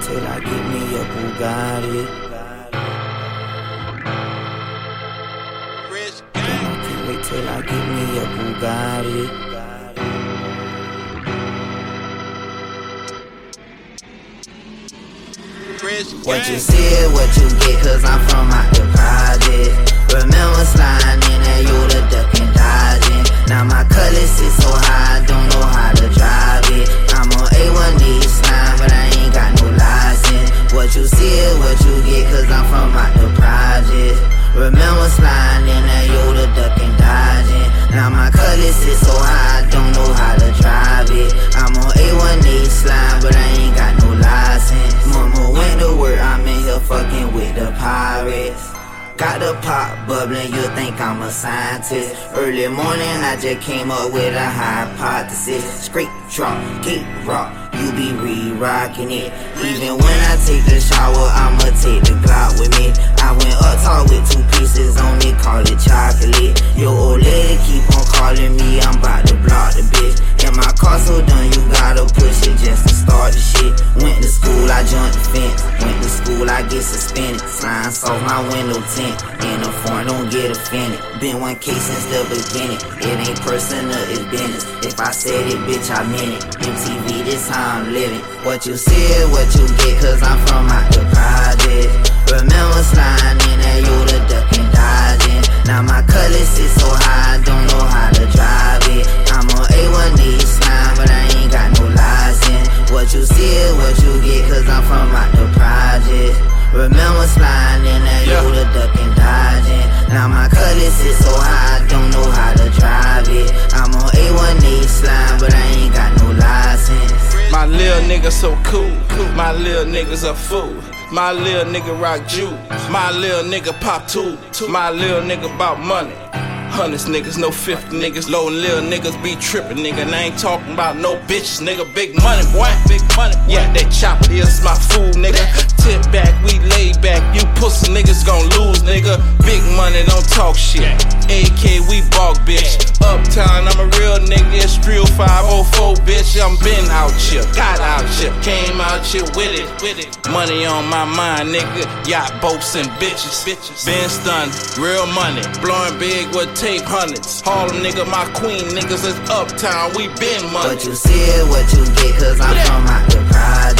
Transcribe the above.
till I get me a Bugatti. Damn, I can't wait till I get me a Bugatti. What you see what you get, cause I'm from out the project. The pirates. Got the pot bubbling, you think I'm a scientist. Early morning, I just came up with a hypothesis. Scrape, drop, kick, rock, you be re-rocking it. Even when I take the shower, I'ma take the Glock with me. I went up tall with two pieces on me, call it chocolate. Your old lady keep on calling me, I'm about to block the bitch. And my car so done, you gotta push it just to start the shit. Went to school, I jumped the fence. Went to school, I get suspended. Signs off my window tint. In a foreign, don't get offended. Been one case since the beginning. It ain't personal, it's business. If I said it, bitch, I meant it. MTV, this how I'm living. What you see is what you get, cause I'm from out the. Remember sliding in that Yoda ducking Now my cutlass is so high, I don't know how to drive it. I'm on A1D slime, but I ain't got no license. My little nigga so cool. My little niggas a fool. My little nigga rock Jew. My little nigga pop two. My little nigga bout money. Hundreds niggas, no 50 niggas, low little niggas be trippin', nigga. And I ain't talking about no bitches, nigga. Big money, boy. Big money, boy. Yeah, that chopper is my food, nigga. Tip back, pussy niggas gon' lose, nigga. Big money, don't talk shit. AK, we balk, bitch. Uptown, I'm a real nigga. It's real 504, bitch. I'm been out here, got out here, came out here with it, with it. Money on my mind, nigga. Yacht boats and bitches, bitches. Been stunned, real money. Blowing big with tape hundreds. Harlem nigga, my queen niggas is uptown. We been money. What you see what you get, cause I'm from out the project.